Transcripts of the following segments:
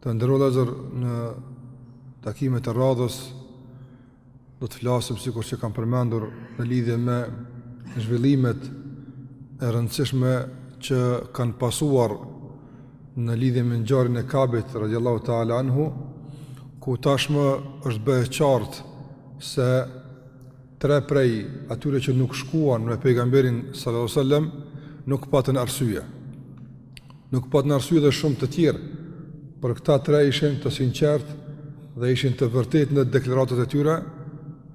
Të nderuar vëllezër në takimet të radhës do të flasim sikur që kam përmendur në lidhje me zhvillimet e rëndësishme që kanë pasuar në lidhje me ngjarjen e Kabit radiallahu ta'ala anhu ku tashmë është bërë e qartë se Tre prej atyre që nuk shkuan me pejgamberin sallallahu alaihi wasallam nuk patën arsye. Nuk patën arsye edhe shumë të tjerë. Por këta tre ishin të sinqertë dhe ishin të vërtetë në deklaratat e tyre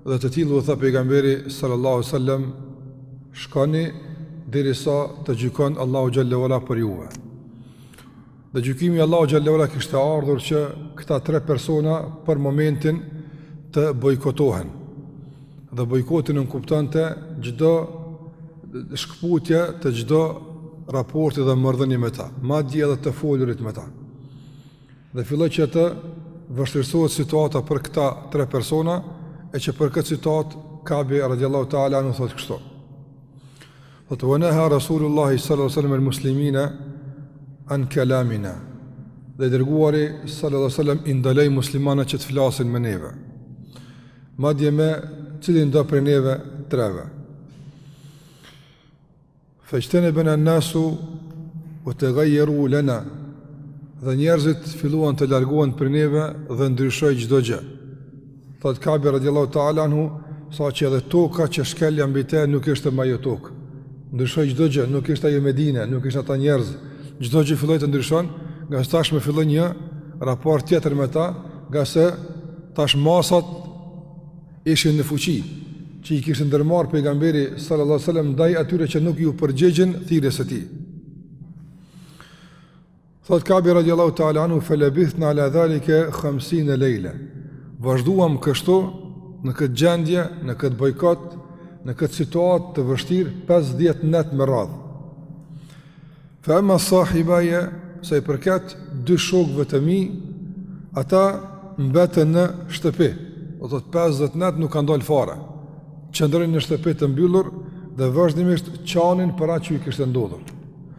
dhe të tillë u tha pejgamberi sallallahu alaihi wasallam shkoni derisa të gjykon Allahu xhallahu ala për juve. Dhe gjykimi i Allahut xhallahu ala kishte ardhur që këta tre persona për momentin të bojkotohen. Dhe bojkoti nënkuptonte çdo shkëputje të çdo raporti dhe marrëdhënie me ta, madje edhe të folurit me ta. Dhe filloi që të vështirësohet situata për këta tre persona, e që për këtë situatë Kabi radiallahu ta'ala anhu thotë kështu. Dhe thotë ve neha Rasulullahi sallallahu sallam el muslimina an kelamina dhe i dërguari sallallahu sallam i ndaloi muslimanët që të flasin me neve madje me cilindo prej neve treve fexhtenebena nasu ve tegajjeru lena dhe njerëzit filluan të largohen prej neve dhe ndryshoi çdo gjë Thotë Kabi radiallahu ta'ala anhu, saqë edhe toka që shkelja mbi te nuk ishte ma ajo tokë. Ndryshoi çdo gjë, nuk ishte ajo Medine, nuk ishin ata njerëz. Çdo gjë filloi të ndryshon, ngase tashmë filloi një raport tjetër me ta, ngase tash masat ishin në fuqi, që i kishte ndërmarrë pejgamberi sallallahu sallam, ndaj atyre që nuk iu përgjigjën thirrjes së tij. Thotë Kabi radiallahu ta'ala anu felebithna ala dhalike khamsine lejle. Vazhduam kështu në këtë gjendje, në këtë bojkot, në këtë situatë të vështirë 50 net me radhë. Fa emma sahibaje, sa i përket dy shokëve të mi, ata mbetën në shtëpi. Thotë 50 net nuk kanë dalë fare. Qëndronin në shtëpi të mbyllur dhe vazhdimisht qanin për atë që iu kishte ndodhur.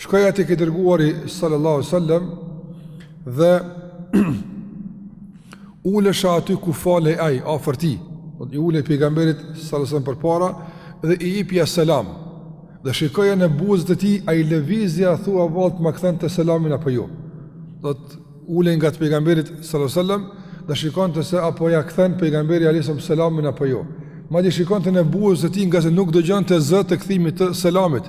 Shkoja tek i dërguari sallallahu sallam dhe ulesha aty ku falej ai, afër tij, i ulej pejgamberit sallallahu sallam përpara dhe i ipja selam dhe shikoja në buzët e tij a i lëvizi thua vallë ma kthente selamin apo jo thotë ulej ngat pejgamberit sallallahu sallam dhe shikonte se a po ia kthen pejgamberi alejhi selam selamin apo jo madje shikonte në buzët e tij ngase nuk dëgjonte zë të kthimit të selamit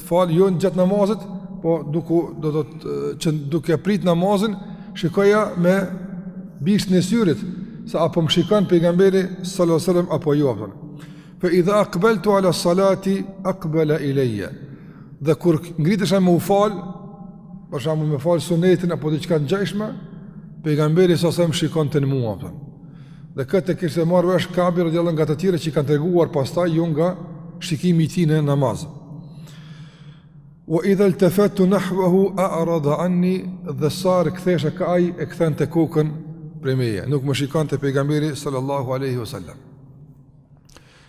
Fal jo gjatë namazit, po do të thotë që duke prit namazin, shikoja me bishtin e syrit se apo më shikon pejgamberi sallallahu alajhi wasallam apo jo. Fa idha aqbaltu ala salati aqbala ilayya. Dhe kur ngritesha me u fal, për shembull me fal sunetin apo diçka të ngjashme, pejgamberi sallallahu alajhi wasallam shikonte në mua. Për. Dhe këtë e kishte marrë vesh Kabi radiallahu nga të tjerë që i kanë treguar pastaj jo nga shikimi i tij në namaz. Wa idha iltafattu nahwahu a'rada anni dhe sa herë kthehesha ka ai e kthente kokën prej meje. Nuk më shikonte pejgamberi sallallahu alaihi wasallam.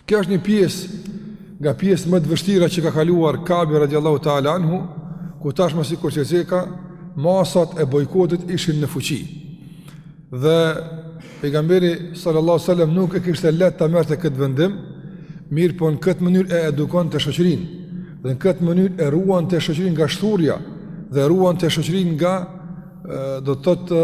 Kjo është një pjesë nga pjesë më të vështira që ka kaluar Kabi radiallahu ta'ala anhu, ku tashmë sikur që ceka, masat e bojkotit ishin në fuqi. Dhe pejgamberi sallallahu sallam nuk e kishte lehtë ta merrte këtë vendim, mirëpo në këtë mënyrë e edukonte shoqërinë, dhe në këtë mënyrë e ruante shoqërinë nga shthurja, dhe e ruante shoqërinë nga, do të thotë,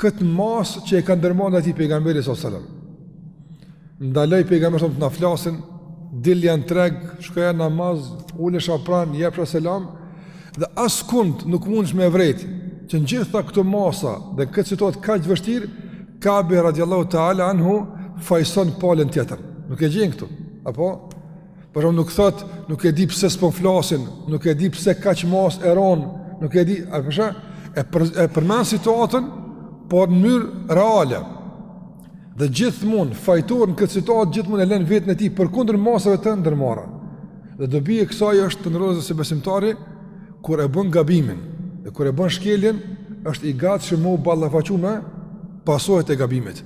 këtë masë që e ka ndërmarrë ndaj tij pejgamberi sallallahu alajhi wasallam. Ndaloi pejgamberi sallallahu alajhi wasallam të na flasin, dilja në treg, shkoja në namaz, ulesha pranë, jepsha selam dhe askund nuk mundesh me e vrejt që në të gjitha këto masa dhe këtë situatë kaq të vështirë, Kabi radiallahu ta'ala anhu fajson palën tjetër. Nuk e gjen këtu, apo? Për shembull nuk thotë, nuk e di pse s'po më flasin, nuk e di pse kaq masë e rëndë, nuk e di, a po sheh? E për e përmend situatën, por në mënyrë reale. Dhe gjithmonë fajtor në këtë situatë gjithmonë e lën veten e tij përkundër masave të ndërmarra. Dhe dobi e kësaj është të nderuar se besimtari kur e bën gabimin dhe kur e bën shkeljen është i gatshëm me u ballafaqu me pasojat e gabimit.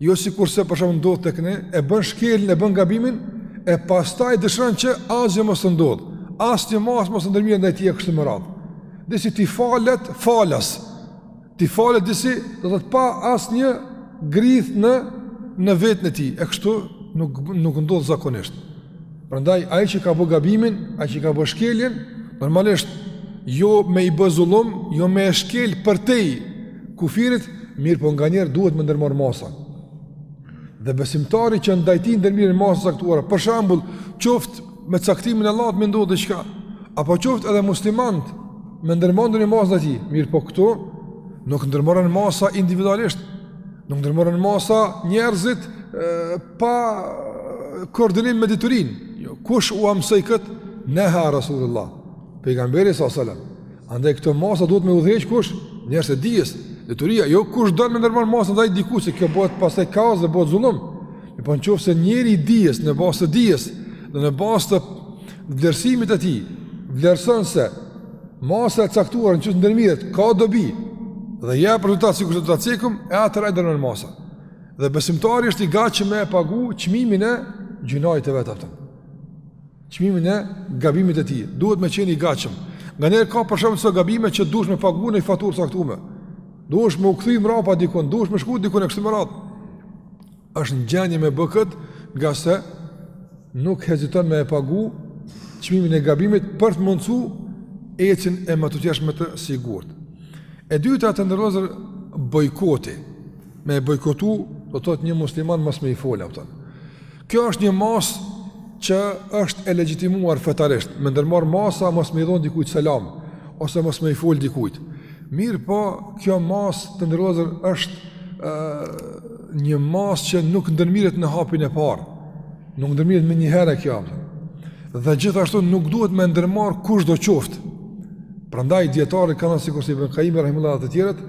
Jo sikurse për shembull ndodh tek ne, e bën shkeljen, e bën gabimin, e pastaj dëshiron që asgjë mos të ndodhë, asnjë masë mos të ndërmerret ndaj tij e kështu me radhë. Disi t'i falet, falas, t'i falet disi do të thotë pa asnjë grithje në, në veten e tij, e kështu nuk, nuk ndodh zakonisht. Prandaj ai që ka bë gabimin, ai që ka bë shkeljen, normalisht jo me i bë zullum, jo me e shkel përtej kufirit, mirëpo nganjëherë duhet me ndërmarrë masa. Dhe besimtari që ndaj tij ndërmirren masa të caktuara, për shembull, qoftë me caktimin e Allahut me i ndodh diçka, apo qoftë edhe muslimanët me ndërmarrë ndonjë masë ndaj tij, mirëpo këtu, nuk ndërmorën masa individualisht, Nuk ndërmorën masa njerëzit pa koordinim me diturinë. Jo, kush ua mësoi këtë? Neha Rasulullah, pejgamberi s.a.s. Andaj këto masa duhet me i udhëheq kush? Njerëzit e dijes, dituria, jo kush don me ndërmarrë masa ndaj dikujt se kjo bëhet pastaj kaos dhe bëhet zullum. E po në qoftë se njeri i dijes, në bazë të dijes, dhe në bazë të Vlerësimit të tij vlerëson se masa e caktuar në qoftë se ndërmirret ka dobi dhe jep rezultat sikur do ta cekim e atëherë ndërmerr masa. Dhe besimtari është i gatshëm me e pagu çmimin e gjynahit të vet atë. Çmimin e gabimit të tij duhet me qenë i gatshëm. Nganjëherë ka për shembull aso gabime që duhet me pagu ndonjë faturë të caktuar. Duhet me u kthy mbrapa dikun, duhet me shku dikun e kështu me radhë. Është në gjendje me bë kët, ngase nuk heziton me e pagu çmimin e gabimit për të mundsu ecjen e mëtutjeshme të sigurt. E dyta të nderuar vëllezër bojkoti. Me bojkotu do të thotë një musliman mos me i fol apo. Kjo është një masë që është e legjitimuar fetarisht, me ndërmarr masa mos me i dhon dikujt selam ose mos me i fol dikujt. Mirëpo, kjo masë të nderuar vëllezër është e, një masë që nuk ndërmirret në hapin e parë. Nuk ndërmirret menjëherë kjo. Dhe gjithashtu nuk duhet me ndërmarrë kushdo qoftë. Prandaj dijetarët kanë thënë sikurse Ibn Kajimi rahimehullah e të tjerët,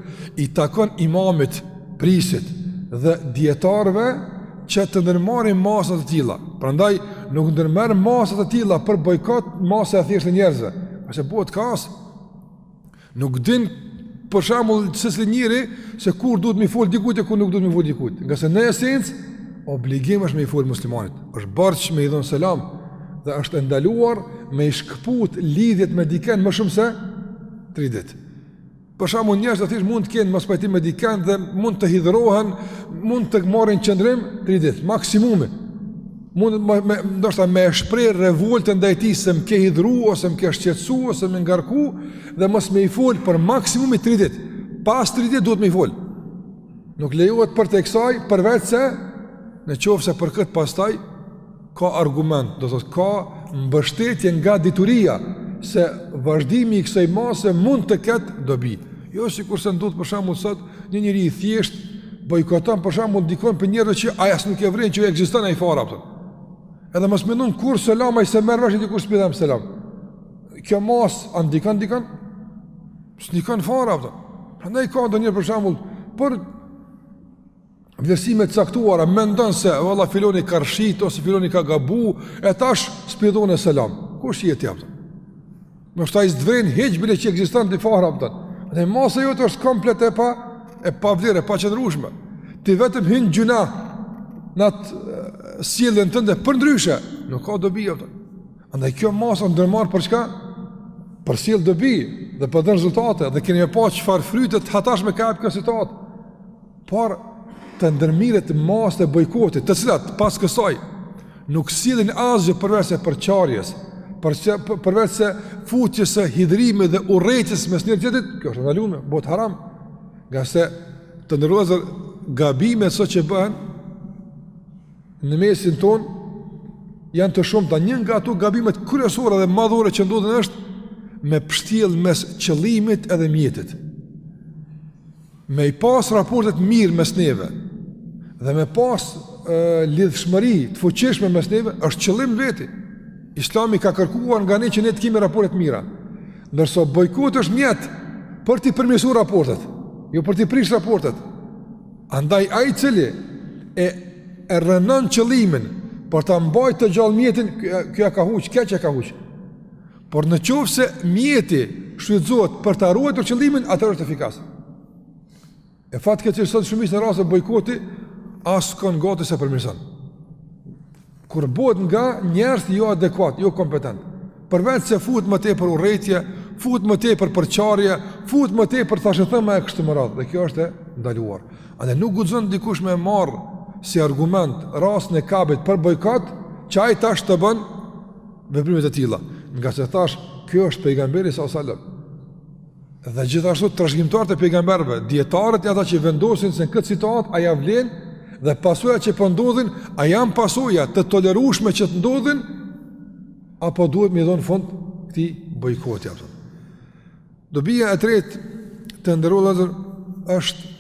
i takon imamit, prijësit dhe dijetarëve që të ndërmarrin masa të tilla. Prandaj nuk ndërmerr masa të tilla për bojkot masa e thjeshtë e njerëzve. Se bëhet kaos, Nuk din për shembull secili njeri se kur duhet mi fol dikujt e kur nuk duhet mi fol dikujt. Ngase në esencë obligim është me i fol muslimanit. Është borxh me i dhon selam dhe është e ndaluar me i shkëput lidhjet me dikën më shumë se 3 ditë. Për shembull njerëz të thjeshtë mund të kenë mospajtim me dikën dhe mund të hidhrohen, mund të marrin qëndrim 3 ditë maksimumi. Mund me, me, ndoshta me e shpreh revoltën ndaj tij se më ke hidhru, ose më ke shqetsu, ose më ngarku, dhe mos me i folë për maksimumi 3 dit. Pas 3 dit duhet me i folë. Nuk lejohet përtej kësaj, përveç se në qoftë se për këtë pastaj, ka argument, do të thotë ka mbështetje nga dituria, se vazhdimi i kësaj mase mund të ketë dobi. Jo sikurse ndodh për shembull sot, një njeri i thjeshtë bojkoton për shembull dikon për njerëz që ai as nuk e vren që ekziston ai fare apo. Edhe mos me i dhon kurrë selam ai s'e merr vesh ti kur s'po i dhon selam. Kjo masë a ndikon, ndikon. S'ndikon fare apo. Prandaj ka ndonjëherë për shembull, por vlerësime të caktuara, mendon se valla filoni ka rshit ose filoni ka gabu, e tash s'po i dhon selam. Kush je ti apo? Ndoshta ai s't'vren hiç bile që ekziston ti fare apo. Dhe masa jote është komplet e pa e pa vlerë, e pa qëndrueshme. Ti vetëm hyn n'gjynah me atë sjelljen tënde përndryshe, nuk ka dobi apo. Andaj kjo masë u ndërmor për çka? Për sjell dobi dhe për dhën rezultate dhe keni pa çfarë fryte të hatashme ka hap këtë situatë. Por të ndërmirret masa të bojkotit, të cilat pas kësaj nuk sjellin asgjë përveç se përçarjes, përse përveç se futjes së hidhërimit dhe urrejtjes mes njëri tjetrit, kjo është e ndaluar, bëhet haram. Ngase të nderuar vëllezër gabimet sot që bëhen në mesin tonë janë të shumta. Një nga ato gabimet kryesore dhe madhore që ndodhin është me pështjellë mes qëllimit edhe mjetit. Me i pas raportet mirë mes neve dhe me pas lidhshmëri të fuqishme mes neve është qëllim në veti. Islami ka kërkuar nga ne që ne të kemi raporte të mira. Ndërsa bojkoti është mjet për t'i përmirësu raportet, jo për t'i prish raportet. Andaj ai i cili e e rrënon qëllimin për ta mbajtur të gjallë mjetin, ky e ka huq, keq e ka huq. Por në qoftë se mjeti shfrytëzohet për ta ruajtur qëllimin, atëherë është efikas. E fatkeqësisht shumicën e rasteve e bojkoti askënd gati s'e përmirëson. Kur bëhet nga njerëz jo adekuat, jo kompetent, përveç se fut më tepër urrejtje, fut më tepër përçarje, fut më tepër thashetheme e kështu me radhë, dhe kjo është e ndaluar. Andaj nuk guxon dikush me marrë si argument rastin e Kabit për bojkot, që ai tash të bën veprime të tilla, ngase tash, ky është pejgamberi alejhi selam. Dhe gjithashtu trashëgimtarët e pejgamberëve, dijetarët janë ata që vendosin se në këtë situatë a ia vlen, dhe pasojat që po ndodhin, po a janë pasoja të tolerueshme që të ndodhin, apo duhet me i dhanë fund këtij bojkoti. A kupton. Dobia e tretë të nderuar vëllezër është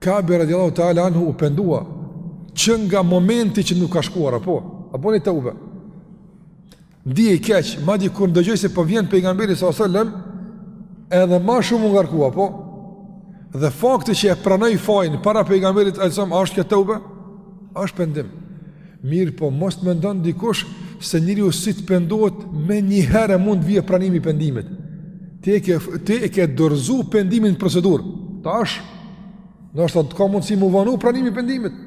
Kabi radiallahu ta'ala anhu u pendua që nga momenti që nuk ka shkuar, apo? A boni teube? Ndihej keq, madje kur ndëgjoi se po vjen pejgamberi s.a.s. edhe ma shumë u ngarku, apo? Dhe fakti që e pranoi fajin para pejgamberit s.a.s. a është kjo teube? A është pendim. Mirëpo mos të mendon dikush se njeriu si të pendohet menjëherë mund të vijë pranimi i pendimit. Ti e ke ti e ke dorëzu pendimin në procedurë. Tash ndoshta ka mundësi m'u vonu pranimi i pendimit.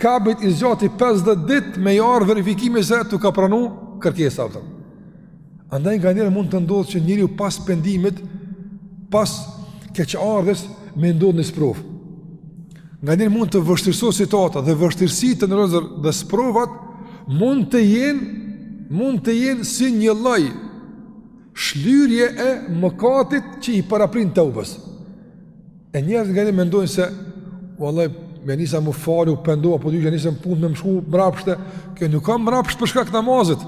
Kabit i zgjati 50 ditë me i ardhë verifikimi se t'u ka pranu kërkesa a kupton. Andaj nganjëherë mund të ndodhë që njeriu pas pendimit, pas keqardhjes, me ndodhë një sprovë. Nganjëherë mund të vështirësohet situata dhe vështirësitë nderuar vëllezër dhe sprovat, mund të jenë, mund të jenë si një lloj shlyerje e mëkatit që i paraprin teubes. E nganjëherë nga ne mendojnë se vallai me nisa me u falë, u pendova po m'ja nisën punët me m'shku mbrapshtë, jo nuk ka mbrapshtë për shkak të namazit.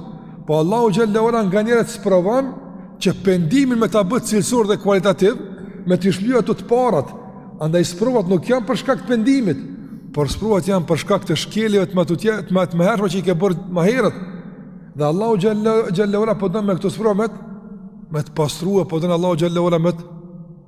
Po Allahu xhel-le ue ala nganjëherë të sprovon që pendimin me ta bë cilësor dhe kualitativ, me të shlyer ato të parat. Andaj sprovat nuk janë për shkak të pendimit, por sprovat janë për shkak të shkeljeve të ma tutje, të ma të mëhershme që i ke bërë më herët. Dhe Allahu xhel-le ue ala po don me këto sprovat me të pastru, po don Allahu xhel-le ue ala me të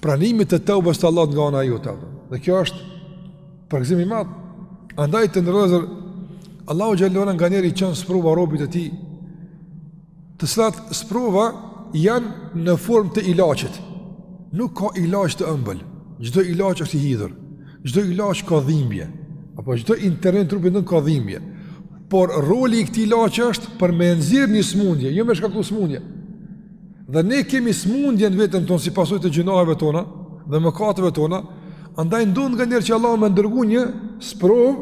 pranimit të teubes te Allahu nga ana jote. Dhe kjo është përgëzim i madh. Andaj të nderuar, Allahu xhel-le ue ala nganjëherë i çon sprova robit të tij, të cilat sprova janë në formë të ilaçit. Nuk ka ilaç të ëmbël, çdo ilaç është i hidhur, çdo ilaç ka dhimbje, apo çdo intervenim në trupin ka dhimbje. Por roli i këtij ilaçi është për me nxjerrë një smundje, e jo me shkaktu smundje. Dhe ne kemi smundje n'veten tonë si pasojë të gjynaheve tona dhe mëkateve tona, andaj ndodh nganjëherë që Allahu me na dërgu një sprovë,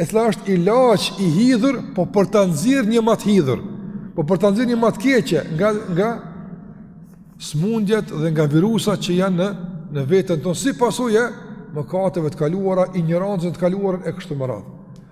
e cila është ilaç i hidhur, po për ta nxjerrë një ma të hidhur, po për ta nxjerrë një ma të keqe nga, nga smundjet dhe nga virusat që janë në, në veten tonë, si pasojë e mëkateve të kaluara, injorancën, të kaluarën e kështu me radhë.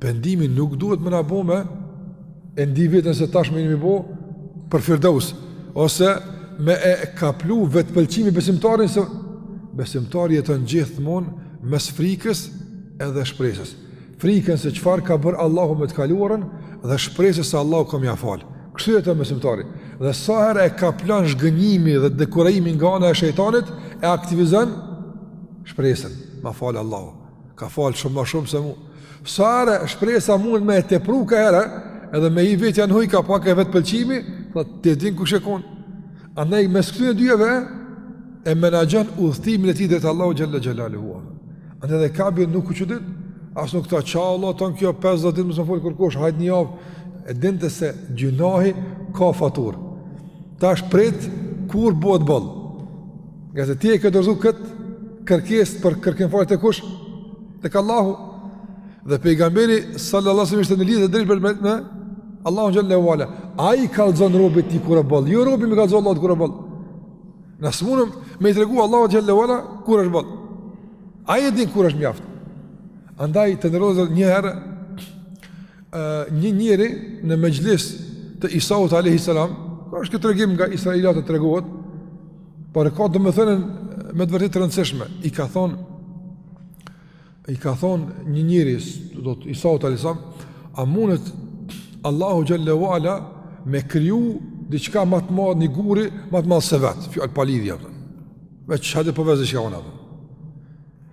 Pendimi nuk duhet me na bo me e ndi veten se tashmë jemi bo për firdaus, ose me e kaplu vetëpëlqimi besimtarin se besimtari jeton gjithmonë mes frikës edhe shpresës. Frikën se çfarë ka bërë Allahu me të kaluarën dhe shpresës se Allahu ka me ja falë. Kështu jeton besimtari. Dhe sa herë e kaplon zhgënjimi dhe dekurajimi nga ana e shejtanit, e aktivizon shpresën. Ma fal Allahu. Ka falë shumë ma shumë se mu. Sa herë shpresa mund me e tepru ka herë, edhe me i hy vetja në huj ka pak e vetëpëlqimi, dhe të din ku shekon. Andaj mes këtyre dyjave, e menaxhon udhëtimin e tij deri te Allahu xhel-le xhelaluhu. Andaj edhe Ka'bi nuk u çudit, as nuk tha ja Allah, tanë kjo 50 dit me s'më folë kërkush, hajt një javë, e dinte se gjunahi ka faturë. Tash pret, kur bëhet boll. Ngase ti e ke dorëzu këtë kërkes për kërkim falje te kush? Tek Allahu. Dhe pejgamberi sallallahu alejhi ue sellem ishte në lidhje drejt për me Allahun xhel-le ue ala. Ai i kallzon robit të tij kur a boll. Jo robi me i kallzu Allahut kur a boll. Na s'mun me i tregu Allahut xhel-le ue ala kur është boll. Ai e din kur është mjaft. Andaj të nderuar një herë një njeri në mexhlis të Isaut a.s. Ky është ky tregim nga Israilijatet tregohet, Por ka domethënien me të vërtetë të rëndësishme. I ka thonë, i ka thonë një njeri, do të thotë Isaut alejhi selam, a mundet Allahu xhele ue ala me kriju diçka ma të madhe, një guri ma të madh se vetë, fjalë pa lidhje, dhe. me që hadhe përvez dhe që ka unë, dhe.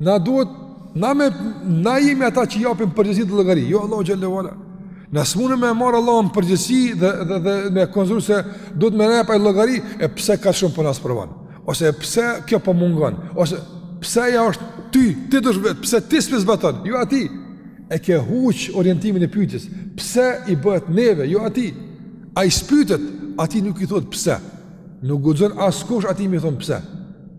Na duhet na me na jemi ata që japim përgjegjësi dhe llogari, jo Allahu xhele ue ala. Na s'mund me marrë Allahun në përgjegjësi dhe dhe dhe me konsideru se duhet me nep ai llogari e pse kaq shumë po na sprovon. Ose pse kjo po mungon, ose pse ja është ty, ti dush me vet pse ti s'pe zbaton, jo atij. E ke huq orientimin e pyetjes, pse i bëhet neve, jo atij. Ai s'pytet, atij nuk i thohet pse. Nuk guxon askush atij me i thonë pse,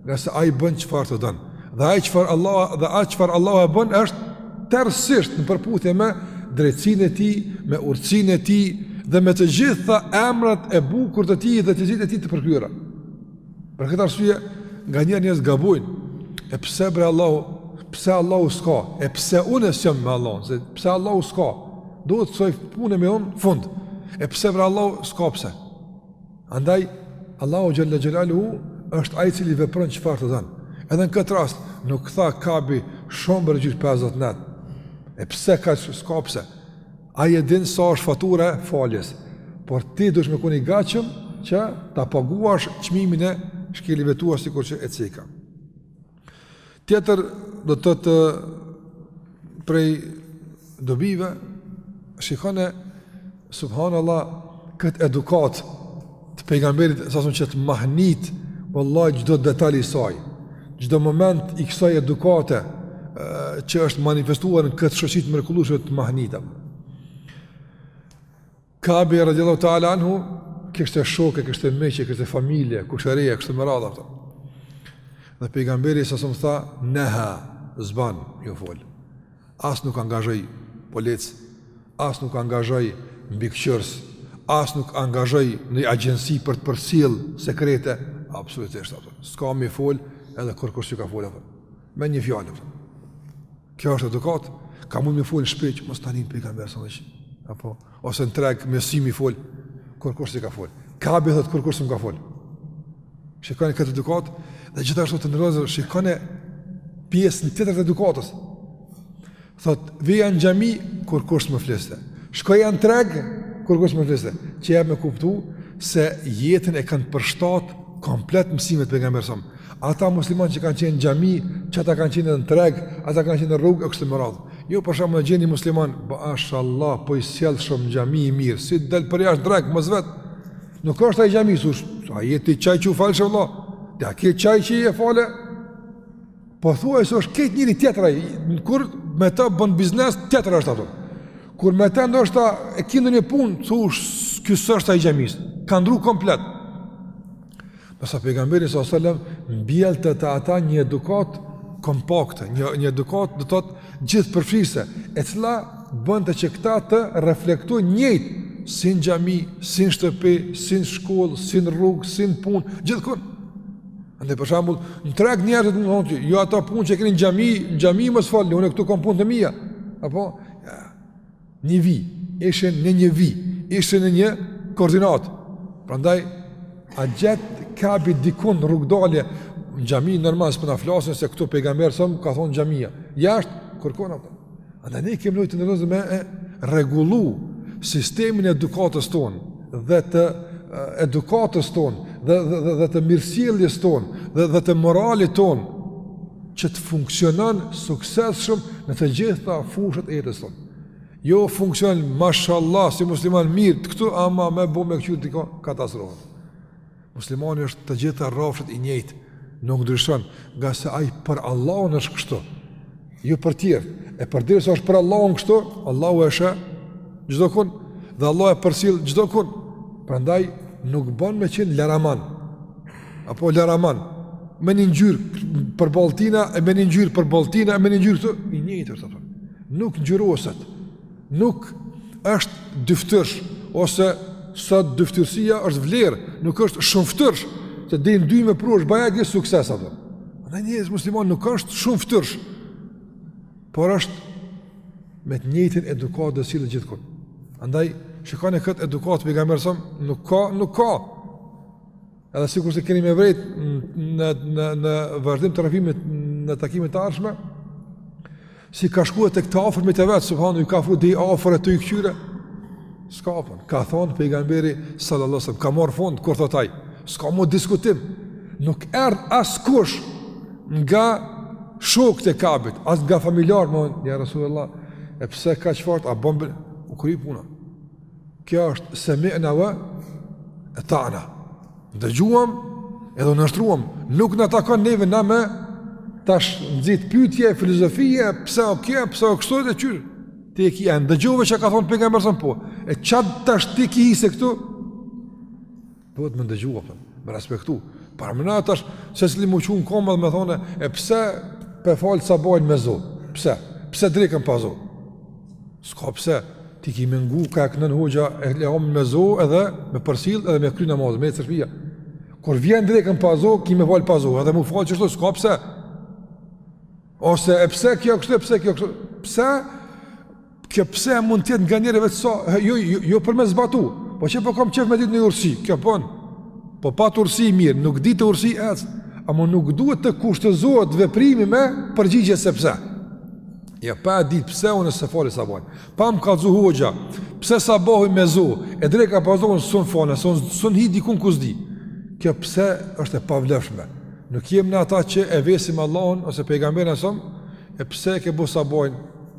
ngase ai bën çfarë të don. Dhe ai çfarë Allah dhe atë çfarë Allah e bën është tërësisht në përputhje me drejtsinë e tij, me urtësinë e tij dhe me të gjitha emrat e bukur të tij dhe cilësitë e tij të përkryera. Për këtë arsye, nganjëherë njerëzit gabojnë, e pse bre Allahu, pse Allahu s'ka, e pse unë e s'jam me Allahu, se pse Allahu s'ka, do të sojë punë me unë fund, e pse bre Allahu s'ka pse. Andaj, Allahu xhele xhelaluhu, është ai i cili vepron çfarë të don. Edhe në këtë rast, nuk tha Kabi shumë bre gjithë 50 net. E pse kaq, s'ka pse? A e din sa është fatura e faljes. Por ti dush me konë i gatshëm që ta paguash çmimin e shkeljeve tua sikur që e ceka. Tjetër do të thotë prej dobive, shikone, subhanallah, këtë edukatë të pejgamberit, salallahu alejhi ue selem që të mahnit, vallahi, çdo detal i saj, çdo moment i kësaj edukate, që është manifestuar në këtë shoqëri të mrekullueshme të mahnit. Kabi radiallahu ta'ala anhu, kishte shokë, kishte miq, kishte familje, kushërinj, kështu me radhë, të. Dhe pejgamberi salallahu alejhi ue selem tha, neha, s'ban me ju fol. As nuk angazhoi polic, as nuk angazhoi mbikëqyrës, as nuk angazhoi një agjenci për të përcjellë sekrete, absolutisht, të. S'ka me i fol edhe kurkush s'u ka fol, të. Me një fjallë, të. Kjo është edukatë, ka mujt me i fol në shpi që mos ta nin pejgamberi salallahu alejhi ue selem. Apo ose në treg me si me i fol, kurkush s'i ka fol. Kabi thotë kurkush s'më ka fol. Shikoni këtë edukatë dhe gjithashtu të nderuar shikoni pjesën tjetër të edukatës. Thotë vija në xhami kurkush s'më fliste. Shkoja në treg kurkush s'më fliste. Që jep me kuptu se jetën e kanë përshtat komplet mësimet e pejgamberit Ata musliman që kanë qenë në xhami, që ata kanë qenë në treg, ata kanë qenë në rrugë e kështu me radhë. Jo për shkak të qenë musliman, mashallah, po i sjellshëm xhami i mirë, si dal për jashtë drek mos vet. Nuk ka është ai xhamis, sa je ti qaj që u falshe valla. Ti a ke qaj që je falë? Po thuaj se është këtë njeri tjetër ai, kur me ta bën biznes tjetër është ato. Kur me ta ndoshta e ki një punë, thosh ky s'është ai xhamis. Ka ndru komplet. Ndërsa pejgamberi a.s. sel-lem mbjellte te ata një edukat kompakte, një, një edukat do të thotë gjithëpërfshirëse, e cila bënte që këta të reflektojnë njëjtë, si n'xhami, si n'shtëpi, si n'shkollë, si n'rrugë, si n'punë, gjithkun. Andaj për shembull, në treg njerëzit më thonë që, jo ata punë që e keni në xhami, në xhami me u falë, unë e këtu kam punë të mija, apo, Një vijë, ishin në një vijë, ishin në një koordinatë. Prandaj a gjet Kabi dikun rrugdalje në xhami normal s'po m'a flasin se këtu pejgamberi sa ka thon xhamia. Jashtë kërkon apo. Andaj ne kemi lojtë ndonjë me e rregullu sistemin e edukatës ton dhe të edukatës ton dhe dhe dhe të mirësjelljes ton dhe dhe të moralit ton që të funksionon suksesshëm në të gjitha fushat e jetës tonë. Jo funksion mashallah si musliman mirë këtu ama me ba me këqyr diku katastrofë. Muslimani është të gjitha rrafshat i njëjtë, nuk ndryshon, ngase ai për Allahun është kështu. Jo për tjerë. E përderisa është për Allahun kështu, Allahu e sheh çdokund dhe Allahu e përcjell çdokund. Prandaj nuk bën me qenë laraman. apo laraman me një ngjyrë për baltina e me një ngjyrë për baltina e me një ngjyrë i njëjtë është apo nuk ngjyroset nuk është dyftyrsh ose sot dyftyrsia është vlerë nuk është shumëfytyrsh të din dy me prush bajagi sukses apo Në njeri musliman nuk është shumëfytyrsh, por është me të njëjtën edukat dhe sillet gjithë Andaj, shikojeni këtë edukat pejgamberit, nuk ka, nuk ka. Edhe sikur se keni me vërejt në në në vazhdim të rrëfimit në takimet e ardhshme, si ka shkuar tek të afërmit e vet, subhanallah i ka afru deri afër e tuj këqyrë. S'ka afër. Ka thon pejgamberi sallallahu alajhi wasallam, ka marr fund kur thot ai, s'ka më diskutim. Nuk erdh askush nga shokët e Kabit, as nga familjar, me thënë ja Rasulullah, e pse ka çfarë, a bën u kry puna. Kjo është sami'na wa ata'na. Dëgjuam edhe u nënshtruam. Nuk na takon neve na me tash nxit pyetje filozofie, pse o kjo, pse o kështu të qyr. Ti e ke ndëgjuar çka ka thon pejgamberi sa po. E qat tash ti ki se këtu Duhet me ndëgju, a kupton, me respektu. Paramendo tash, secili m'u çu n'komë dhe me thonë, e pse pe falë sabahin me zo? Pse? Pse drekën pa zo? S'ka pse, ti ki me ngu ka e knon hoxha elham me zo edhe me përcjellë edhe me kry namaz, me e cërfia. Kur vjen drekën pa zo, ki me falë pa zo, edhe mu falë qështu, s'ka pse. Ose e pse kjo kështu, e pse kjo kështu? Pse? Kjo pse mund të jetë nganjëherë vetë sa jo jo, jo për me zbatu. Po që po kam qef me ditë një urtsi, kjo po. Po pat urtsi mirë, nuk dihet urtsi, ec. Ama nuk duhet të kushtëzohet veprimi me përgjigje se pse. Ja pa ditë pse unë s'e fali sabahin. Pa më kallzu hoxha. Pse sabahu me zo? E dreka pa zo s'un falna, s'un s'un hi dikun ku s'di. Kjo pse është e pavlefshme. Nuk jemi ne ata që e vesim Allahun ose pejgamberin alejhi selam. E pse ke bo sabahin?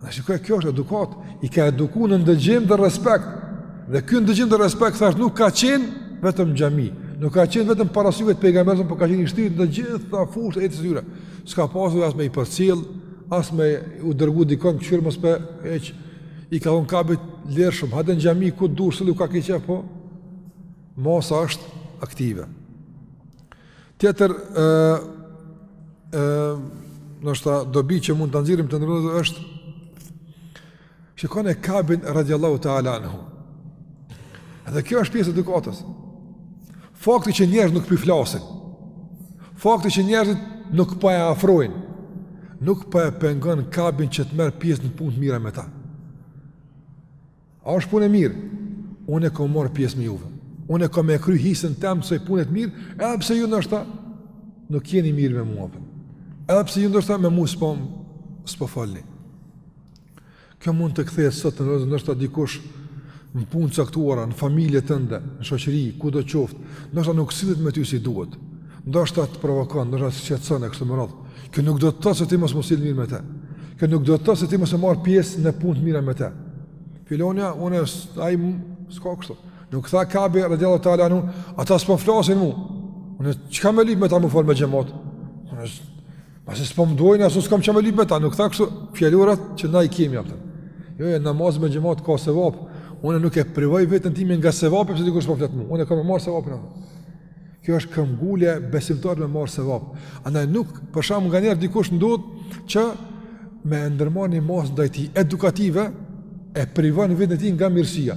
Dhe shikoni, kjo është edukatë, i ka eduku në ndëgjim dhe respekt. Dhe ky ndëgjim dhe respekt, thash, nuk ka qenë vetëm n'xhami, nuk ka qenë vetëm para syve të pejgamberit alejhi selam, por ka qenë i shtrirë në të gjitha fushat e jetës së tyre. S'ka pasur as me i përcjellë, as me u dërgu dikon këqyre mos pe, eq, i ka thonë Kabit lirshëm, hajde n'xhami, ku dush, sillu ka ke qef, po masa është aktive. Tjetër ë ë ndoshta dobi që mund ta nxjerrim të nderuar është shikone Kabin radiallahu ta'ala anhu. Edhe kjo është pjesë e edukatës. Fakti që njerëzit nuk po i flasin. Fakti që njerëzit nuk po e afrojnë. Nuk po e pengon Kabin që të merr pjesë në punë të mira me ta. A është punë e mirë? Unë kam me marrë pjesë me juve. Unë kam me kry hisën teme asaj pune të mirë, edhe pse ju ndoshta nuk jeni mirë me mua. Po. Edhe pse ju ndoshta me mua s'po s'po folni. Kjo mund të kthehet sot në rrugë ndoshta dikush në punë caktuara, në familje tënde, në shoqëri, kudo qoftë, ndoshta nuk sillet me ty si duhet. Ndoshta të provokon, ndoshta të shqetëson e kështu me radhë. Kjo nuk do të thotë se ti mos m'u sjellë mirë me te. Kjo nuk do të thotë se ti mos me marrë pjesë në punë të mira me te. Filani, unë është, ai s'ka kështu. Nuk tha Kabi, radiallahu ta'ala anhu, ata s'po m'flasin mu. Unë tash çka me lypë me ta mu falë me xhemat? Unë tash, pasi s'po më dojnë, as unë s'kam çka me lypë me ta. Nuk tha kështu, fjalorat që na i kemi, a kupton. Jo, e namazi me xhemat ka sevap. Unë nuk e privoj veten time nga sevapi, pse dikush s'po m'flet mu. Unë kam me marrë sevapin Kjo është këmbëngulje besimtari me marrë sevap. Andaj nuk për shembull nganjëherë dikush ndodh që me ndërmarrë një masë ndaj tij edukative e privon veten e tij nga mirësia.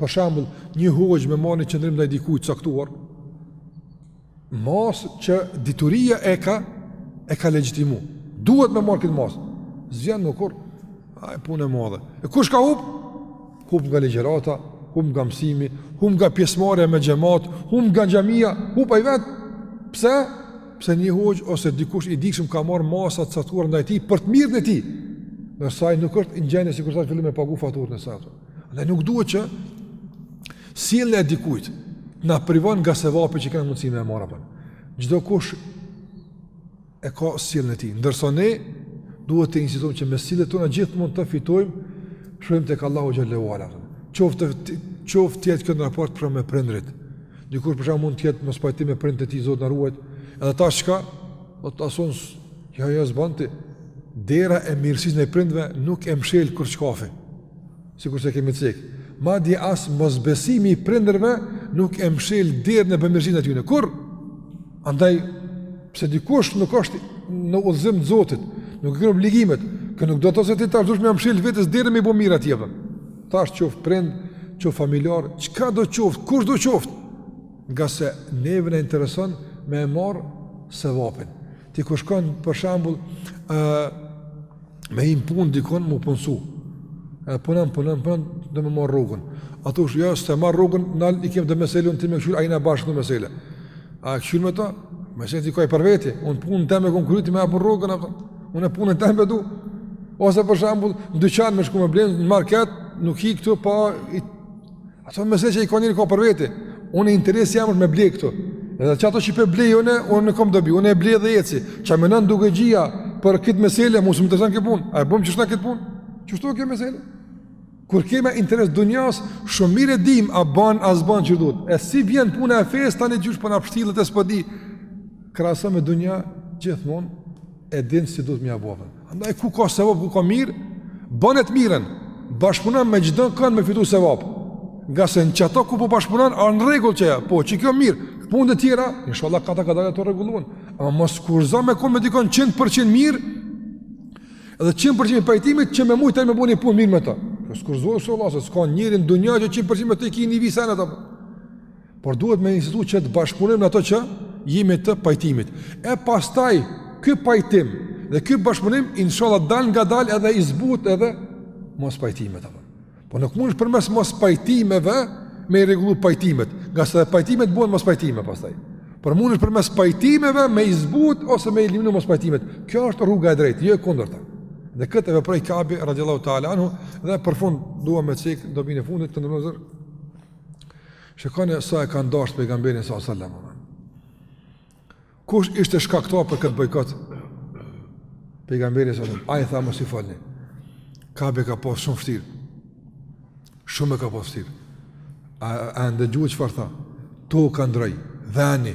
Për shembull, një hoxhë me marrë një qëndrim ndaj dikujt caktuar, masë që dituria e ka e ka legjitimu. Duhet me marrë këtë masë. S'vjen më kurrë ai punë e madhe. E kush ka hupë? Hup nga ligjërata, hup nga mësimi, hup nga pjesëmarrja me xhamat, hup nga xhamia, hup ai vet. Pse? Pse një hoxhë ose dikush i dikshëm ka marr masa të caktuara ndaj tij për të mirën e tij. Ndërsa ai nuk është në gjendje sikur thashë në fillim me pagu faturën e saj. Andaj nuk duhet që sjellja e dikujt të na privon nga sevapi që kemi mundësi me e marr apo. Çdokush e ka sjelljen e tij. Ndërsa ne duhet të insistojmë që me sjelljet tona gjithmonë të fitojmë shpërblim tek Allahu xhele ue ala. Qoftë qoftë të jetë kjo në raport për me prindrit. Dikush për shembull mund të jetë mospajtim me prindët e tij Zot na ruajt. Edhe tash çka do të asun ja ja s'ban ti. Dera e mirësisë ndaj prindve nuk e mshel kurrçkafi. Sikurse kemi cek. Madje as mosbesimi i prindërve nuk e mshel derën në bamirësinë e tyne. Kurrë. Andaj pse dikush nuk është në udhëzim të Zotit, nuk i kryn obligimet, kjo nuk do të thotë se ti tash duhet me ja mshel vetes derën me i bo mirë të tjerëve. Tash qoftë prind, qoftë familjar, çkado qoftë, kushdo qoftë. Ngase neve na intereson me e marr sevapin. Ti kur shkon për shembull ë me një punë dikun me u punsu. Edhe punon, punon, punon, do me marr rrogën. A po thu jo, s'e marr rrogën, nal i kem do mesele unë ti me kshyr, ai na bashkë në mesele. A kshyr me to? Meselet i ka ai për veti, un punën teme konkret me ap rrogën apo. Un e punën teme du. Ose për shembull, në dyqan me shku me ble në market, nuk hi këtu pa i Ato mesele që i ka njeri ka për vete, unë interesi jem është me ble këtu. Edhe që ato që i po blej, unë, unë kom dobi, unë e blej dhe eci. Çka menon dugajxhia për këtë mesele, mu s'më intereson këtë punë. A e bëjmë qështu këtë punë? Qështu këtë mesele? Kur kemi interes dunjas, shumë mirë dim a ban, a s'ban, qysh duhet. E si vjen puna e fesë, tani qysh po na pshtillet e s'po di. Krahaso me dunja, gjithmonë, e din si duhet me ja bo. Andaj ku ka sevap, ku ka mirë, bone të mirën, bashkëpuno me çdokënd me fitu sevap. Ngase në qëto ku po bashkëpunon, a në rregull që ja, po që kjo mirë, punët e tjera, inshallah kadal kadalë rregullohen. Ama mos kushtëzo me konë me dikon 100% mirë, edhe 100% i pajtimit që me mujtë ti me bo një punë mirë me ta. Mos kushtëzo se vallah, se s'ka njeri në dunja që 100% me të i ki një visenet, apë. Por duhet me insistu që të bashkëpunojmë në ato që jemi të pajtimit. E pastaj, ky pajtim dhe ky bashkëpunim, inshallah dalngadal edhe i zbut edhe mospajtimet. Apo. Po nuk mundesh përmes mospajtimeve me i rregullu pajtimet, ngase dhe pajtimet bohen mospajtime pastaj. Por mundesh përmes pajtimeve me i zbut ose me i eliminu mospajtimet. Kjo është rruga e drejtë, jo e kundërta. Dhe këtë e veproi Kabi, radiallahu ta'ala anhu, dhe për fund dua me cek dobinë e fundit, të nderuar vëllezër, Shikoni sa e kanë dasht pejgamberin sa selam. Kush ishte shkaktar për këtë bojkot? Pejgamberi sa selam. Ai tha mos i folni. Kabi e ka pas shumë vshtirë. Shumë e ka pas vshtirë. A a ndëgjuat çfarë tha? Toka ndrroi. Dhani.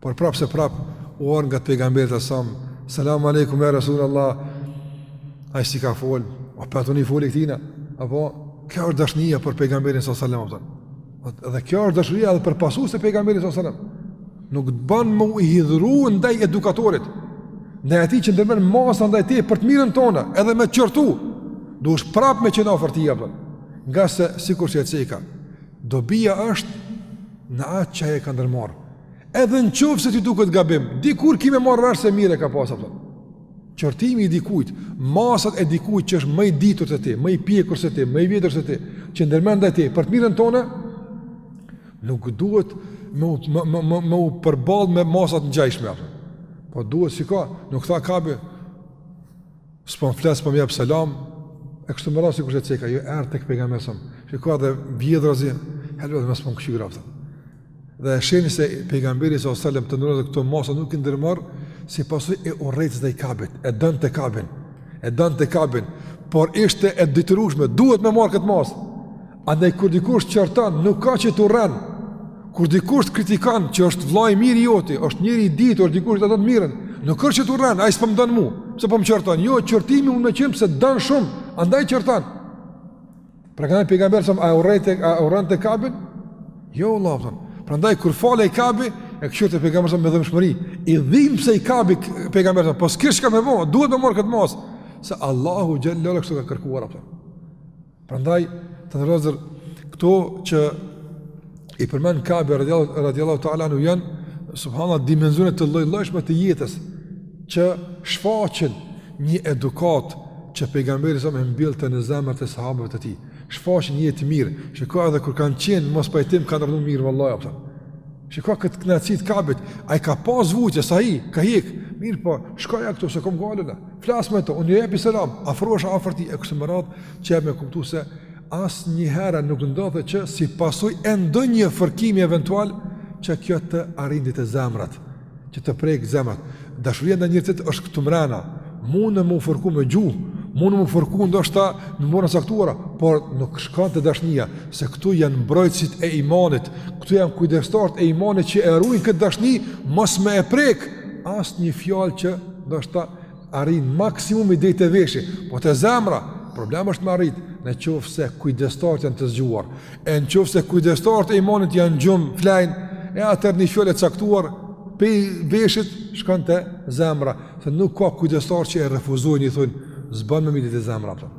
Por prap se prap u orë nga te pejgamberi sa selam, Salam aleikum ja Rasul Allah, ai s'i ka folë, a për atë unë i folë i këtina, apo, kjo është dashnija për pejgamberin së salam, a dhe kjo është dashnija edhe për pasuesit e pejgamberit së salam, nuk të banë me u hidhru ndaj edukatorit, ndaj atij që ndërmerr masa ndaj teje për të mirën tone, edhe me qortu, duhet prap me qenë afër tij, apo, ngase, sikur që e ceka, Dobia është në atë që e ka ndërmarrë. Edhe në qoftë se ty duket gabim, dikur ki me marrë vesh se mirë e ka pasë, a kupton. Qortimi i dikujt, masat e dikujt që është më i ditur se ti, më i pjekur se ti, më i vjetër se ti, që ndërmerr ndaj ty, për të mirën tone, nuk duhet me, me, me, me, me u përball me masa të ngjajshme, a kupton. Po duhet si ka, nuk tha Kabi, S'po m'flet, s'po më jap selam. E kështu me radhë sikur që e ceka, jo, erdh tek pejgamberi sa. Shiko edhe vjedhurazi, helbet më s'po kush grafta. Dhe e shihni se pejgamberi sa selam të nderuar këto masa nuk i ndërmori si pasojë e urrejtjes ndaj Kabit, e donte Kabin, e donte Kabin, por ishte e detyrushme, duhet me marrë këtë masë, Andaj kur dikush të qorton, nuk është që të urren. Kur dikush të kritikon që është vëllai i mirë i joti, është njeri i ditur, dikush ta do të mirën, nuk është që të urren, ai s'po më don mua. Pse po më qorton? Jo, qortimi mundet me qenë se të don shumë, andaj qorton. Prandaj pejgamberi sa a e urrejti, e urrente Kabin? Jo, vallahi. Prandaj kur falej Kabi, e kqyrte pejgamberi sa me dhimbshmëri. I dhimbsej Kabi pejgamberit sa, po s'kish çka me bo, duhet me marrë këtë masë se Allahu xhallahu kështu ka kërkuar atë. Prandaj të nderuar vëllezër këto që i përmend Kabi radiallahu ta'ala anhu janë subhanallah dimensione të llojllojshme të jetës që shfaqin një edukatë që pejgamberi sa me mbillte në zemër të sahabëve të tij shfaqin një jetë të mirë shiko edhe kur kanë qenë në mospajtim kanë rrnu mirë vëlla a kupton shiko këtë knacit Kabit ai ka pas vuajtje sa i ka hik mirë po shkoja këtu se kom galën flasë me to unë i jepja selam afrosha afër tij e kështu me radhë që jep me kuptu se asnjëherë nuk ndodhi që si pasojë e ndonjë fërkimi eventual që kjo të arrin deri te zemrat, që të prekë zemrat. Dashuria ndaj njëri-tjetrit është këtu mrena, munden me u fërku me gjuhë, munden me u fërku ndoshta në mënyra të caktuara, por nuk shkon te dashnia, se këtu janë mbrojtësit e imanit, këtu janë kujdestarët e imanit që e rujnë këtë dashni, mos me e prekë asnjë fjalë që ndoshta arrin maksimumi dej te veshi, po te zemra, problem është me arrit, në qoftë se kujdestarët janë të zgjuar, e në qoftë se kujdestarët e imanit janë gjumë, flejnë, e atëherë një fjalë e caktuar, pej veshit shkon te zemra, se nuk ka kujdestarë që e refuzojnë, i thojnë, s'bon me mrri te zemra, për.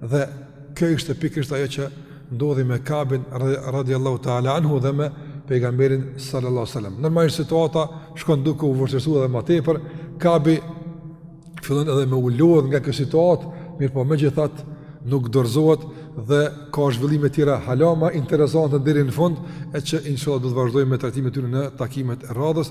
Dhe kjo ishte pikërisht ajo që ndodhi me Kabin radiallahu ta'ala anhu dhe me pejgamberin sallallahu sallam. Normalisht situata shkon duke u vështirsu edhe ma tepër, Kabi fillon edhe me u lodhë nga kjo situatë, mirëpo megjithatë nuk dorëzohet dhe ka zhvillime tjera halama interesante deri në fund, e që inshallah do të vazhdojmë me trajtimin e tyre në takimet e radhës.